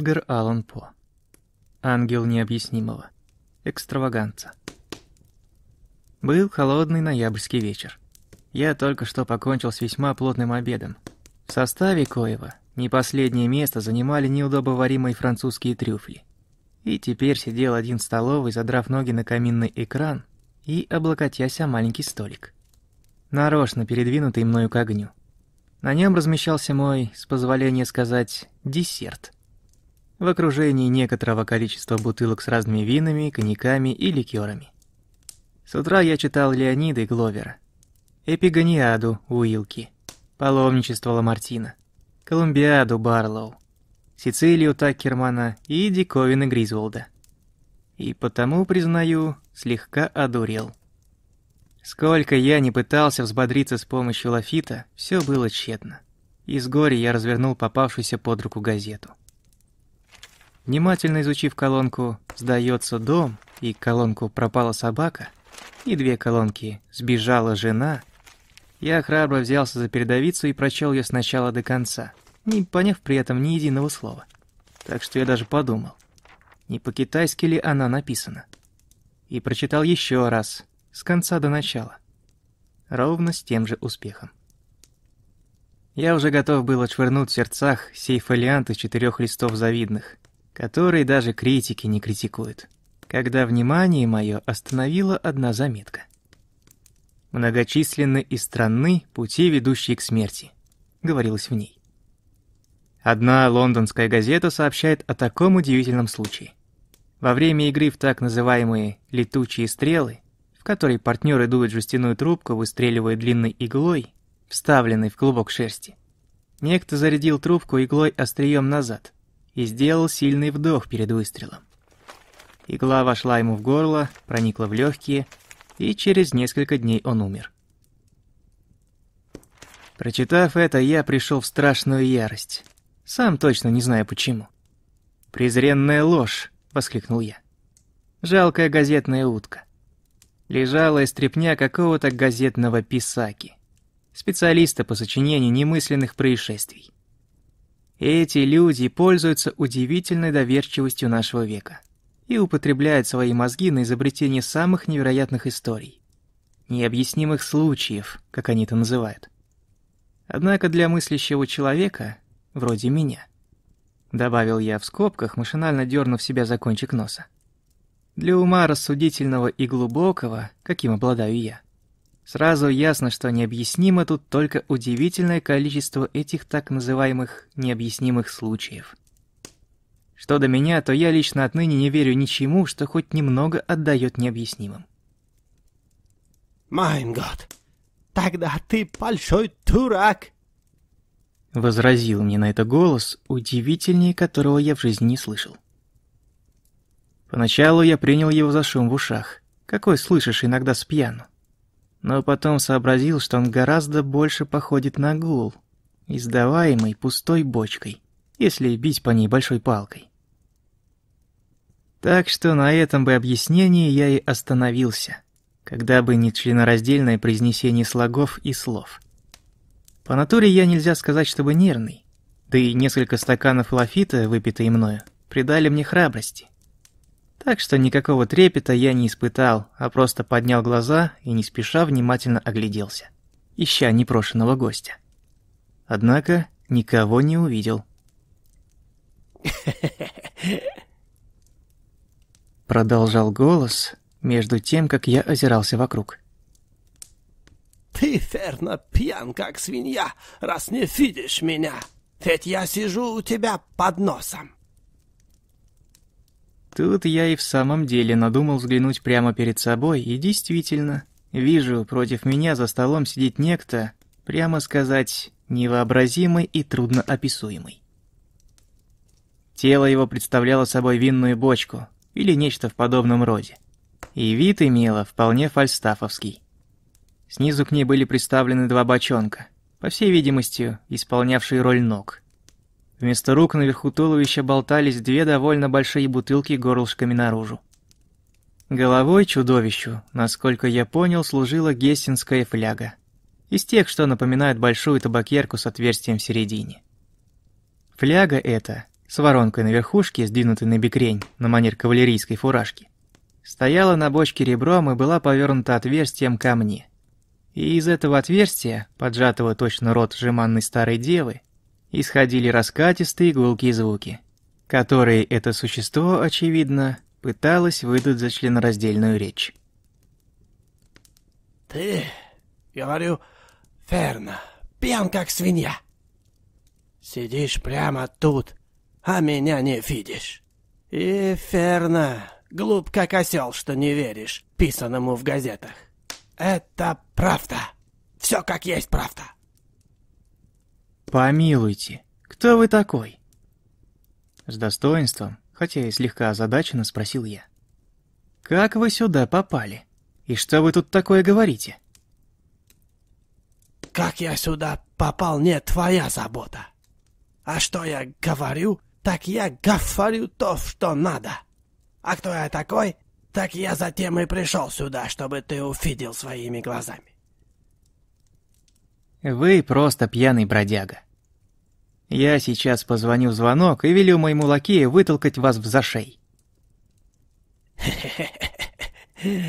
Эдгар Аллан По. Ангел необъяснимого. Экстраваганца. Был холодный ноябрьский вечер. Я только что покончил с весьма плотным обедом. В составе коего не последнее место занимали неудобоваримые французские трюфли. И теперь сидел один в столовой, задрав ноги на каминный экран и облокотясь о маленький столик. Нарочно передвинутый мною к огню. На нем размещался мой, с позволения сказать, десерт – в окружении некоторого количества бутылок с разными винами, коньяками и ликерами. С утра я читал Леонида и Гловера, Эпигониаду Уилки, Паломничество Ламартина, Колумбиаду Барлоу, Сицилию Таккермана и Диковины Гризволда. И потому, признаю, слегка одурел. Сколько я не пытался взбодриться с помощью лафита, все было тщетно. Из горя я развернул попавшуюся под руку газету. Внимательно изучив колонку «Сдается дом» и колонку «Пропала собака» и две колонки «Сбежала жена», я храбро взялся за передовицу и прочел ее сначала до конца, не поняв при этом ни единого слова. Так что я даже подумал, не по-китайски ли она написана. И прочитал еще раз, с конца до начала. Ровно с тем же успехом. Я уже готов был отшвырнуть в сердцах сей фолиант из четырех листов завидных, который даже критики не критикуют, когда внимание мое остановила одна заметка. «Многочисленны и странны пути, ведущие к смерти», — говорилось в ней. Одна лондонская газета сообщает о таком удивительном случае. Во время игры в так называемые «летучие стрелы», в которой партнеры дуют жестяную трубку, выстреливая длинной иглой, вставленной в клубок шерсти, некто зарядил трубку иглой острием назад — и сделал сильный вдох перед выстрелом. Игла вошла ему в горло, проникла в легкие, и через несколько дней он умер. Прочитав это, я пришел в страшную ярость. Сам точно не знаю почему. «Презренная ложь!» — воскликнул я. «Жалкая газетная утка. Лежала истрепня какого-то газетного писаки, специалиста по сочинению немысленных происшествий. Эти люди пользуются удивительной доверчивостью нашего века и употребляют свои мозги на изобретение самых невероятных историй. Необъяснимых случаев, как они это называют. Однако для мыслящего человека, вроде меня, добавил я в скобках, машинально дернув себя за кончик носа. Для ума рассудительного и глубокого, каким обладаю я, Сразу ясно, что необъяснимо тут только удивительное количество этих так называемых необъяснимых случаев. Что до меня, то я лично отныне не верю ничему, что хоть немного отдает необъяснимым. «Майн год, тогда ты большой дурак!» Возразил мне на это голос, удивительнее которого я в жизни не слышал. Поначалу я принял его за шум в ушах, какой слышишь иногда с пьяну но потом сообразил, что он гораздо больше походит на гул, издаваемый пустой бочкой, если бить по ней большой палкой. Так что на этом бы объяснении я и остановился, когда бы не членораздельное произнесение слогов и слов. По натуре я нельзя сказать, чтобы нервный, да и несколько стаканов лафита, выпитые мною, придали мне храбрости. Так что никакого трепета я не испытал, а просто поднял глаза и не спеша внимательно огляделся, ища непрошенного гостя. Однако никого не увидел. Продолжал голос между тем, как я озирался вокруг. «Ты, верно, пьян, как свинья, раз не видишь меня, ведь я сижу у тебя под носом». Тут я и в самом деле надумал взглянуть прямо перед собой, и действительно, вижу, против меня за столом сидит некто, прямо сказать, невообразимый и трудноописуемый. Тело его представляло собой винную бочку или нечто в подобном роде, и вид имело вполне фальстафовский. Снизу к ней были приставлены два бочонка, по всей видимости, исполнявшие роль ног. Вместо рук наверху туловища болтались две довольно большие бутылки горлышками наружу. Головой чудовищу, насколько я понял, служила гессенская фляга. Из тех, что напоминают большую табакерку с отверстием в середине. Фляга эта, с воронкой на верхушке, сдвинутой на бекрень, на манер кавалерийской фуражки, стояла на бочке ребром и была повернута отверстием ко мне. И из этого отверстия, поджатого точно рот жеманной старой девы, исходили раскатистые гулкие звуки, которые это существо, очевидно, пыталось выдать за членораздельную речь. «Ты, говорю, верно, пьян как свинья. Сидишь прямо тут, а меня не видишь. И верно, глуп как осел, что не веришь писанному в газетах. Это правда. Все как есть правда. «Помилуйте, кто вы такой?» С достоинством, хотя и слегка озадаченно, спросил я. «Как вы сюда попали? И что вы тут такое говорите?» «Как я сюда попал, не твоя забота. А что я говорю, так я говорю то, что надо. А кто я такой, так я затем и пришел сюда, чтобы ты увидел своими глазами. Вы просто пьяный бродяга. Я сейчас позвоню в звонок и велю моему лакею вытолкать вас в зашей.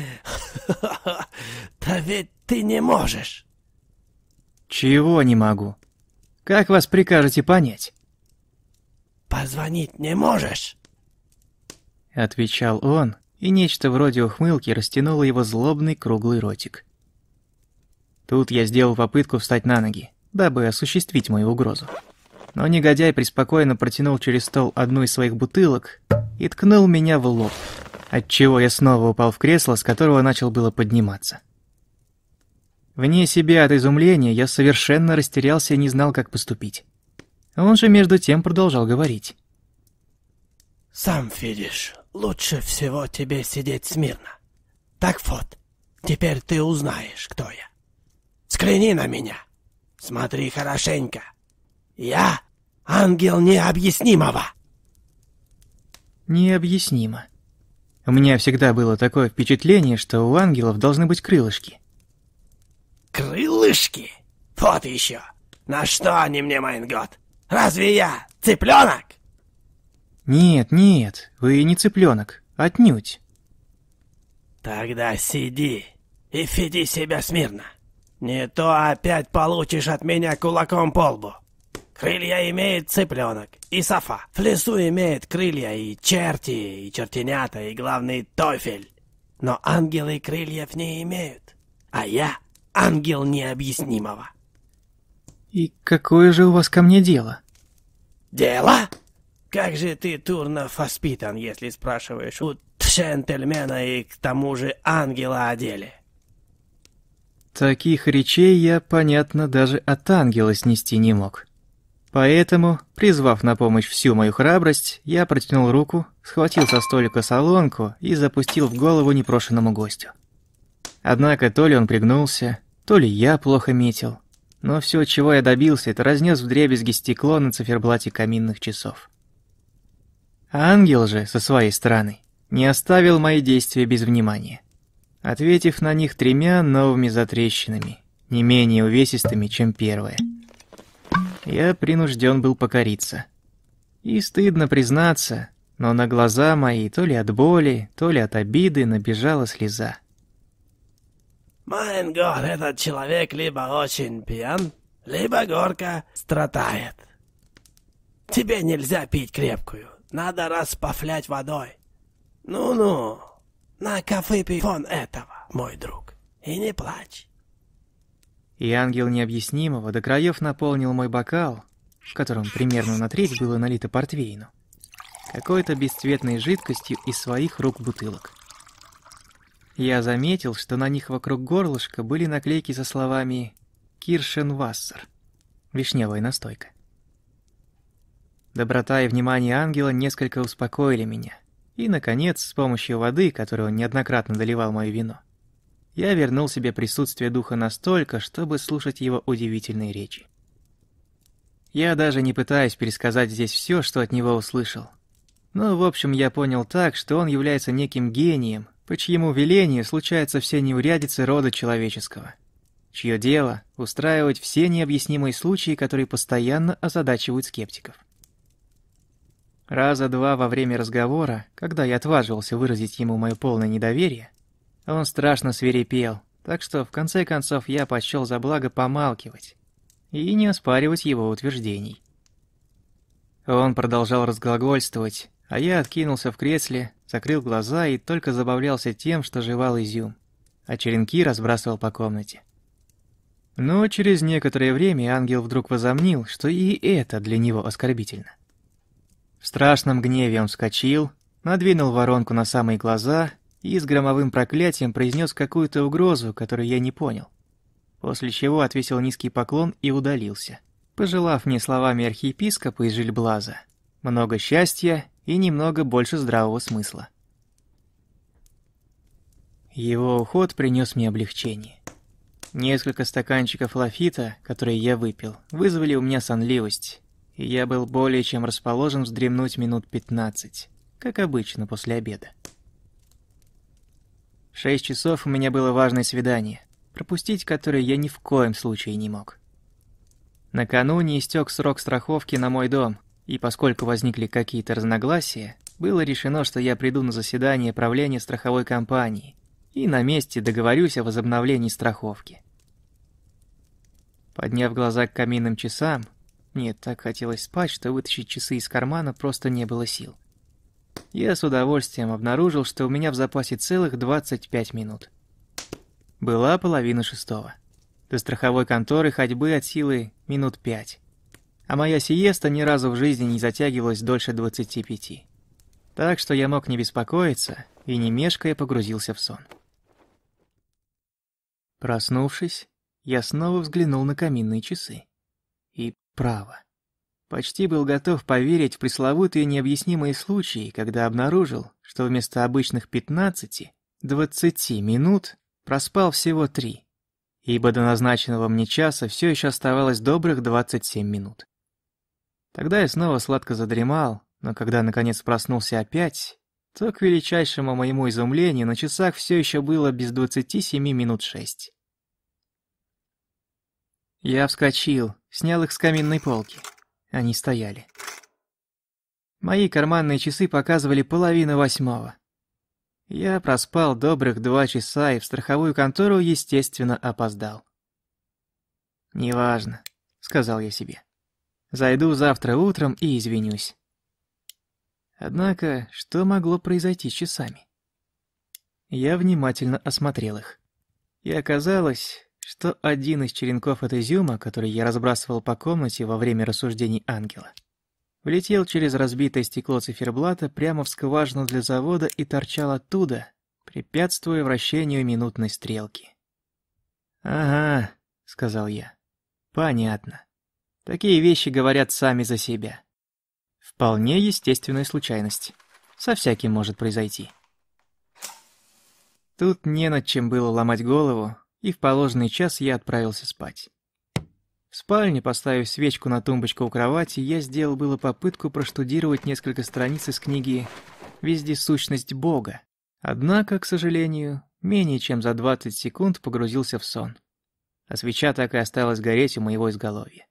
Да ведь ты не можешь. Чего не могу? Как вас прикажете понять? Позвонить не можешь? Отвечал он, и нечто вроде ухмылки растянуло его злобный круглый ротик. Тут я сделал попытку встать на ноги, дабы осуществить мою угрозу. Но негодяй преспокойно протянул через стол одну из своих бутылок и ткнул меня в лоб, отчего я снова упал в кресло, с которого начал было подниматься. Вне себя от изумления я совершенно растерялся и не знал, как поступить. Он же между тем продолжал говорить. «Сам видишь, лучше всего тебе сидеть смирно. Так вот, теперь ты узнаешь, кто я. Взгляни на меня. Смотри хорошенько. Я ангел необъяснимого. Необъяснимо. У меня всегда было такое впечатление, что у ангелов должны быть крылышки. Крылышки? Вот еще. На что они мне, Майнгот? Разве я цыпленок? Нет, нет, вы не цыпленок, отнюдь. Тогда сиди и веди себя смирно. Не то опять получишь от меня кулаком по лбу. Крылья имеет цыпленок и софа. В лесу имеет крылья и черти, и чертенята, и главный тофель. Но ангелы крыльев не имеют. А я ангел необъяснимого. И какое же у вас ко мне дело? Дело? Как же ты, Турнов, воспитан, если спрашиваешь у джентльмена и к тому же ангела о деле? Таких речей я, понятно, даже от ангела снести не мог. Поэтому, призвав на помощь всю мою храбрость, я протянул руку, схватил со столика солонку и запустил в голову непрошенному гостю. Однако то ли он пригнулся, то ли я плохо метил, но все, чего я добился, это разнес вдребезги стекло на циферблате каминных часов. Ангел же, со своей стороны, не оставил мои действия без внимания ответив на них тремя новыми затрещинами, не менее увесистыми, чем первая. Я принужден был покориться. И стыдно признаться, но на глаза мои то ли от боли, то ли от обиды набежала слеза. «Майн этот человек либо очень пьян, либо горько страдает. Тебе нельзя пить крепкую, надо распафлять водой. Ну-ну, на-ка выпей вон этого, мой друг, и не плачь. И ангел необъяснимого до краев наполнил мой бокал, в котором примерно на треть было налито портвейну. какой-то бесцветной жидкостью из своих рук бутылок. Я заметил, что на них вокруг горлышка были наклейки со словами «Киршенвассер» — вишневая настойка. Доброта и внимание ангела несколько успокоили меня. И, наконец, с помощью воды, которую он неоднократно доливал мое вино, я вернул себе присутствие духа настолько, чтобы слушать его удивительные речи. Я даже не пытаюсь пересказать здесь все, что от него услышал. Но, в общем, я понял так, что он является неким гением, по чьему велению случаются все неурядицы рода человеческого, чье дело — устраивать все необъяснимые случаи, которые постоянно озадачивают скептиков. Раза два во время разговора, когда я отваживался выразить ему мое полное недоверие, он страшно свирепел, так что в конце концов я почел за благо помалкивать и не оспаривать его утверждений. Он продолжал разглагольствовать, а я откинулся в кресле, закрыл глаза и только забавлялся тем, что жевал изюм, а черенки разбрасывал по комнате. Но через некоторое время ангел вдруг возомнил, что и это для него оскорбительно. В страшном гневе он вскочил, надвинул воронку на самые глаза и с громовым проклятием произнес какую-то угрозу, которую я не понял. После чего отвесил низкий поклон и удалился, пожелав мне словами архиепископа из Жильблаза много счастья и немного больше здравого смысла. Его уход принес мне облегчение. Несколько стаканчиков лафита, которые я выпил, вызвали у меня сонливость, и я был более чем расположен вздремнуть минут пятнадцать, как обычно после обеда. В шесть часов у меня было важное свидание, пропустить которое я ни в коем случае не мог. Накануне истек срок страховки на мой дом, и поскольку возникли какие-то разногласия, было решено, что я приду на заседание правления страховой компании и на месте договорюсь о возобновлении страховки. Подняв глаза к каминным часам, мне так хотелось спать, что вытащить часы из кармана просто не было сил. Я с удовольствием обнаружил, что у меня в запасе целых 25 минут. Была половина шестого. До страховой конторы ходьбы от силы минут пять. А моя сиеста ни разу в жизни не затягивалась дольше 25. Так что я мог не беспокоиться и не мешкая погрузился в сон. Проснувшись, я снова взглянул на каминные часы. Право. Почти был готов поверить в пресловутые необъяснимые случаи, когда обнаружил, что вместо обычных 15-20 минут проспал всего 3, ибо до назначенного мне часа все еще оставалось добрых 27 минут. Тогда я снова сладко задремал, но когда наконец проснулся опять, то, к величайшему моему изумлению, на часах все еще было без 27 минут 6. Я вскочил, снял их с каминной полки. Они стояли. Мои карманные часы показывали половину восьмого. Я проспал добрых два часа и в страховую контору, естественно, опоздал. «Неважно», — сказал я себе. «Зайду завтра утром и извинюсь». Однако, что могло произойти с часами? Я внимательно осмотрел их. И оказалось, что один из черенков от изюма, который я разбрасывал по комнате во время рассуждений ангела, влетел через разбитое стекло циферблата прямо в скважину для завода и торчал оттуда, препятствуя вращению минутной стрелки. «Ага», — сказал я, — «понятно. Такие вещи говорят сами за себя. Вполне естественная случайность. Со всяким может произойти». Тут не над чем было ломать голову, и в положенный час я отправился спать. В спальне, поставив свечку на тумбочку у кровати, я сделал было попытку проштудировать несколько страниц из книги «Вездесущность Бога». Однако, к сожалению, менее чем за 20 секунд погрузился в сон. А свеча так и осталась гореть у моего изголовья.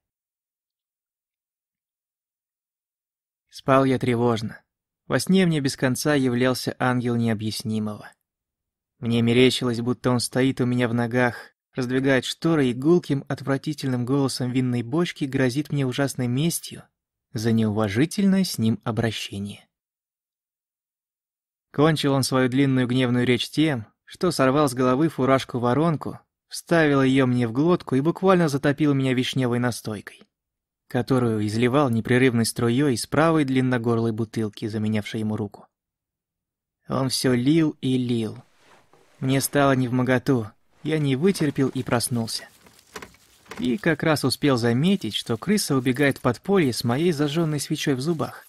Спал я тревожно. Во сне мне без конца являлся ангел необъяснимого. Мне мерещилось, будто он стоит у меня в ногах, раздвигает шторы и гулким, отвратительным голосом винной бочки грозит мне ужасной местью за неуважительное с ним обращение. Кончил он свою длинную гневную речь тем, что сорвал с головы фуражку-воронку, вставил ее мне в глотку и буквально затопил меня вишневой настойкой. которую изливал непрерывной струей из правой длинногорлой бутылки, заменявшей ему руку. Он все лил и лил. Мне стало невмоготу, я не вытерпел и проснулся. И как раз успел заметить, что крыса убегает в подполье с моей зажженной свечой в зубах.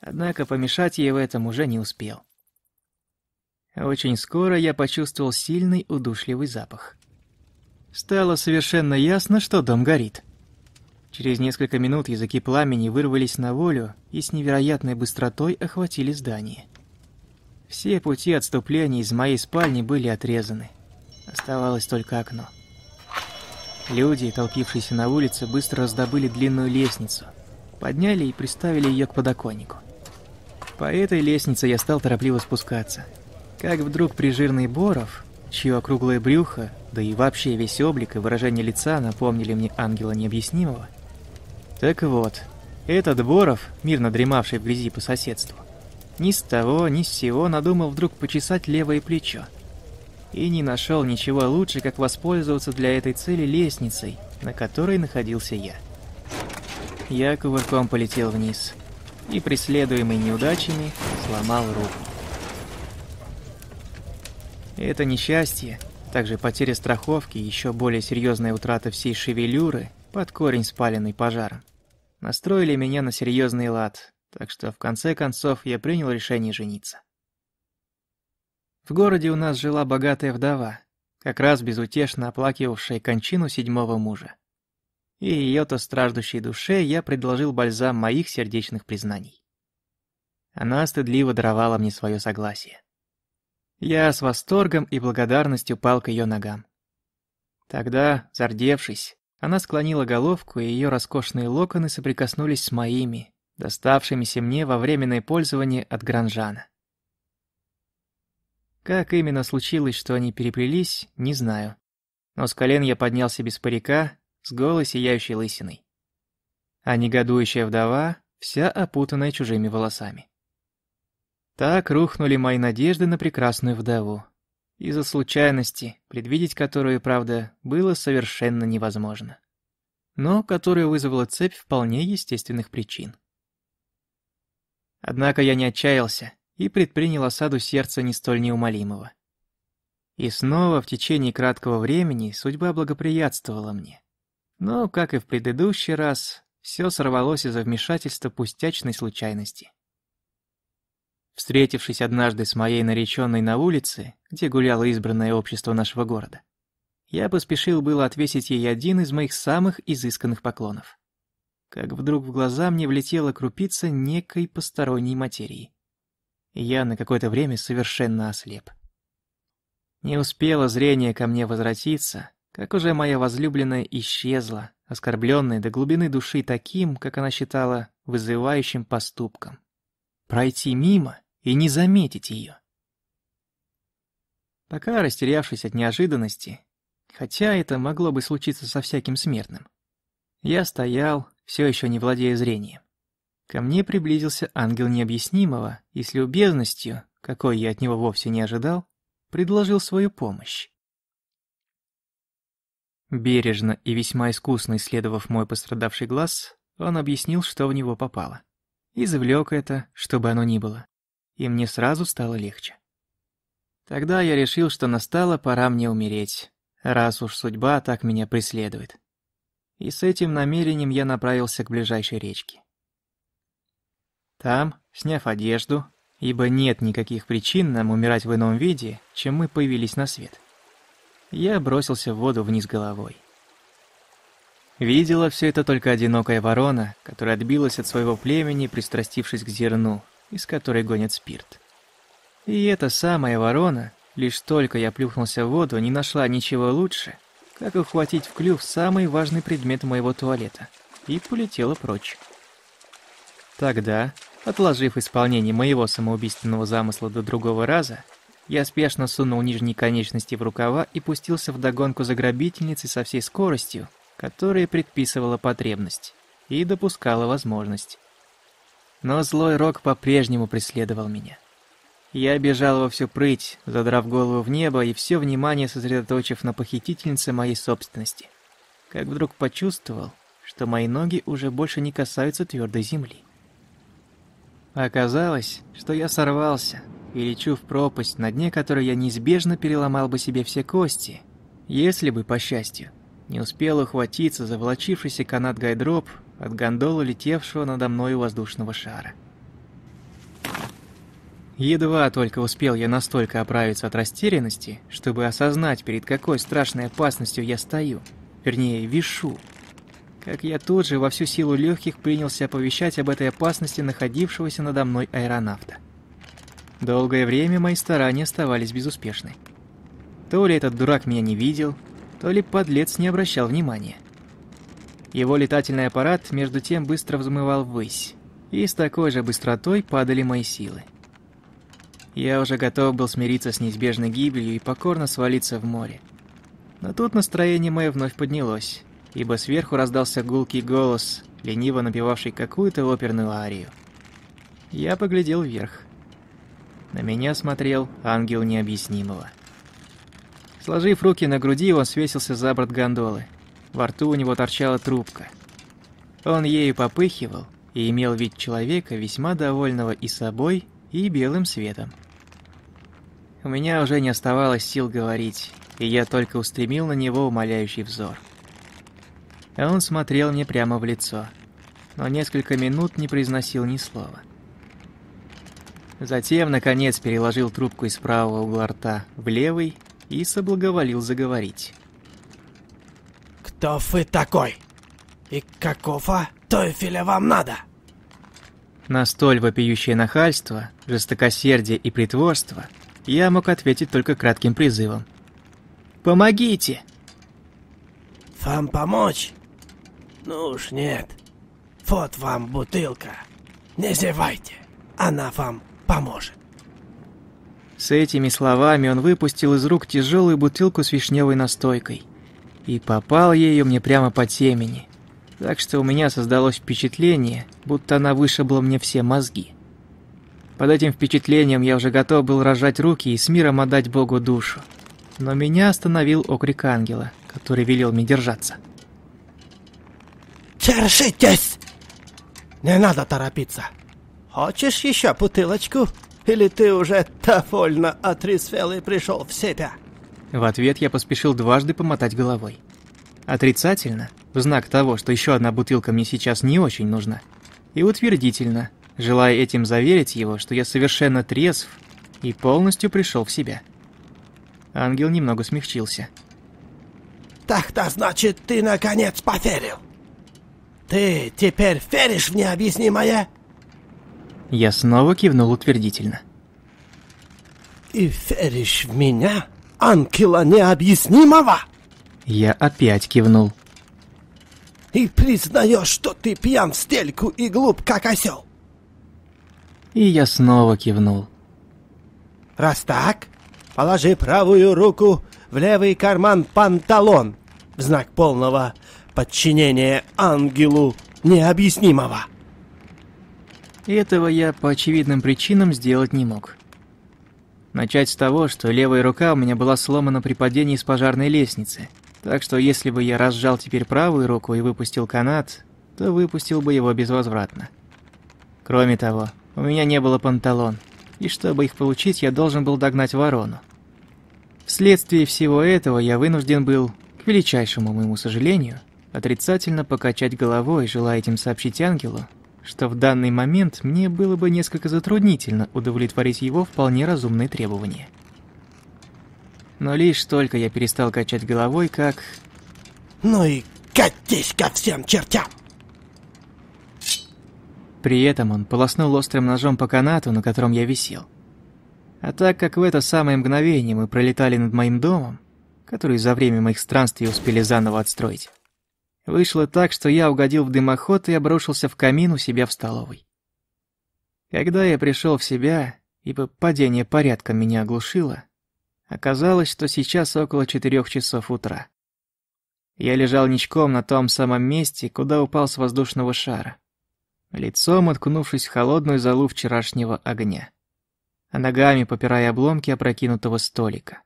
Однако помешать ей в этом уже не успел. Очень скоро я почувствовал сильный удушливый запах. Стало совершенно ясно, что дом горит. Через несколько минут языки пламени вырвались на волю и с невероятной быстротой охватили здание. Все пути отступления из моей спальни были отрезаны. Оставалось только окно. Люди, толпившиеся на улице, быстро раздобыли длинную лестницу, подняли и приставили ее к подоконнику. По этой лестнице я стал торопливо спускаться. Как вдруг прижирный Боров, чье округлое брюхо, да и вообще весь облик и выражение лица напомнили мне ангела необъяснимого. Так вот, этот Боров, мирно дремавший в грязи по соседству, ни с того, ни с сего надумал вдруг почесать левое плечо. И не нашел ничего лучше, как воспользоваться для этой цели лестницей, на которой находился я. Я кувырком полетел вниз и, преследуемый неудачами, сломал руку. Это несчастье, также потеря страховки и еще более серьезная утрата всей шевелюры под корень спаленный пожаром, настроили меня на серьезный лад, так что в конце концов я принял решение жениться. В городе у нас жила богатая вдова, как раз безутешно оплакивавшая кончину седьмого мужа. И ее-то страждущей душе я предложил бальзам моих сердечных признаний. Она стыдливо даровала мне свое согласие. Я с восторгом и благодарностью пал к ее ногам. Тогда, зардевшись, она склонила головку, и ее роскошные локоны соприкоснулись с моими, доставшимися мне во временное пользование от Гранжана. Как именно случилось, что они переплелись, не знаю. Но с колен я поднялся без парика, с голой сияющей лысиной. А негодующая вдова, вся опутанная чужими волосами. Так рухнули мои надежды на прекрасную вдову. Из-за случайности, предвидеть которую, правда, было совершенно невозможно. Но которая вызвала цепь вполне естественных причин. Однако я не отчаялся и предпринял осаду сердца не столь неумолимого. И снова в течение краткого времени судьба благоприятствовала мне. Но, как и в предыдущий раз, все сорвалось из-за вмешательства пустячной случайности. Встретившись однажды с моей нареченной на улице, где гуляло избранное общество нашего города, я поспешил было отвесить ей один из моих самых изысканных поклонов. Как вдруг в глаза мне влетела крупица некой посторонней материи. я на какое-то время совершенно ослеп. Не успело зрение ко мне возвратиться, как уже моя возлюбленная исчезла, оскорбленная до глубины души таким, как она считала, вызывающим поступком. Пройти мимо и не заметить ее. Пока растерявшись от неожиданности, хотя это могло бы случиться со всяким смертным, я стоял, все еще не владея зрением. Ко мне приблизился ангел необъяснимого и с любезностью, какой я от него вовсе не ожидал, предложил свою помощь. Бережно и весьма искусно исследовав мой пострадавший глаз, он объяснил, что в него попало. Извлек это, чтобы оно ни было и мне сразу стало легче. Тогда я решил, что настала пора мне умереть, раз уж судьба так меня преследует. И с этим намерением я направился к ближайшей речке. Там, сняв одежду, ибо нет никаких причин нам умирать в ином виде, чем мы появились на свет, я бросился в воду вниз головой. Видела все это только одинокая ворона, которая отбилась от своего племени, пристрастившись к зерну, из которой гонят спирт. И эта самая ворона, лишь только я плюхнулся в воду, не нашла ничего лучше, как ухватить в клюв самый важный предмет моего туалета, и полетела прочь. Тогда, отложив исполнение моего самоубийственного замысла до другого раза, я спешно сунул нижние конечности в рукава и пустился в догонку за грабительницей со всей скоростью, которая предписывала потребность и допускала возможность. Но злой рок по-прежнему преследовал меня. Я бежал во всю прыть, задрав голову в небо и все внимание сосредоточив на похитительнице моей собственности. Как вдруг почувствовал, что мои ноги уже больше не касаются твердой земли. Оказалось, что я сорвался и лечу в пропасть, на дне которой я неизбежно переломал бы себе все кости, если бы, по счастью, не успел ухватиться за волочившийся канат гайдроп от гондолы, летевшего надо мной воздушного шара. Едва только успел я настолько оправиться от растерянности, чтобы осознать, перед какой страшной опасностью я стою, вернее, вишу, как я тут же во всю силу легких принялся оповещать об этой опасности находившегося надо мной аэронавта. Долгое время мои старания оставались безуспешны. То ли этот дурак меня не видел, то ли подлец не обращал внимания. Его летательный аппарат между тем быстро взмывал ввысь, и с такой же быстротой падали мои силы. Я уже готов был смириться с неизбежной гибелью и покорно свалиться в море. Но тут настроение мое вновь поднялось, ибо сверху раздался гулкий голос, лениво напевавший какую-то оперную арию. Я поглядел вверх. На меня смотрел ангел необъяснимого. Сложив руки на груди, он свесился за борт гондолы. Во рту у него торчала трубка. Он ею попыхивал и имел вид человека, весьма довольного и собой, и белым светом. У меня уже не оставалось сил говорить, и я только устремил на него умоляющий взор. А он смотрел мне прямо в лицо, но несколько минут не произносил ни слова. Затем, наконец, переложил трубку из правого угла рта в левый и соблаговолил заговорить. «Кто вы такой? И какого тофеля вам надо?» На столь вопиющее нахальство, жестокосердие и притворство я мог ответить только кратким призывом. «Помогите!» «Вам помочь?» «Ну уж нет. Вот вам бутылка. Не зевайте, она вам поможет». С этими словами он выпустил из рук тяжелую бутылку с вишневой настойкой и попал ею мне прямо по темени, так что у меня создалось впечатление, будто она вышибла мне все мозги. Под этим впечатлением я уже готов был рожать руки и с миром отдать Богу душу. Но меня остановил окрик ангела, который велел мне держаться. Держитесь! Не надо торопиться. Хочешь еще бутылочку? Или ты уже довольно отрезвел и пришел в себя? В ответ я поспешил дважды помотать головой. Отрицательно, в знак того, что еще одна бутылка мне сейчас не очень нужна. И утвердительно, желая этим заверить его, что я совершенно трезв и полностью пришел в себя. Ангел немного смягчился. Так-то значит, ты наконец поверил. Ты теперь веришь в необъяснимое? Я снова кивнул утвердительно. И веришь в меня, ангела необъяснимого? Я опять кивнул. И признаешь, что ты пьян в стельку и глуп, как осел? И я снова кивнул. Раз так, положи правую руку в левый карман панталон в знак полного подчинения ангелу необъяснимого. Этого я по очевидным причинам сделать не мог. Начать с того, что левая рука у меня была сломана при падении с пожарной лестницы, так что если бы я разжал теперь правую руку и выпустил канат, то выпустил бы его безвозвратно. Кроме того, у меня не было панталон, и чтобы их получить, я должен был догнать ворону. Вследствие всего этого я вынужден был, к величайшему моему сожалению, отрицательно покачать головой, желая этим сообщить ангелу, что в данный момент мне было бы несколько затруднительно удовлетворить его вполне разумные требования. Но лишь только я перестал качать головой, как... Ну и катись ко всем чертям! При этом он полоснул острым ножом по канату, на котором я висел. А так как в это самое мгновение мы пролетали над моим домом, который за время моих странствий успели заново отстроить, вышло так, что я угодил в дымоход и обрушился в камин у себя в столовой. Когда я пришел в себя, ибо падение порядком меня оглушило, оказалось, что сейчас около четырех часов утра. Я лежал ничком на том самом месте, куда упал с воздушного шара, лицом уткнувшись в холодную залу вчерашнего огня а ногами попирая обломки опрокинутого столика.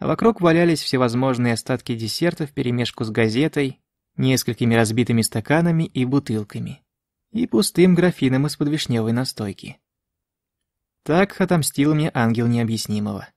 Вокруг валялись всевозможные остатки десерта вперемешку с газетой, несколькими разбитыми стаканами и бутылками, и пустым графином из-под вишневой настойки. Так отомстил мне ангел необъяснимого.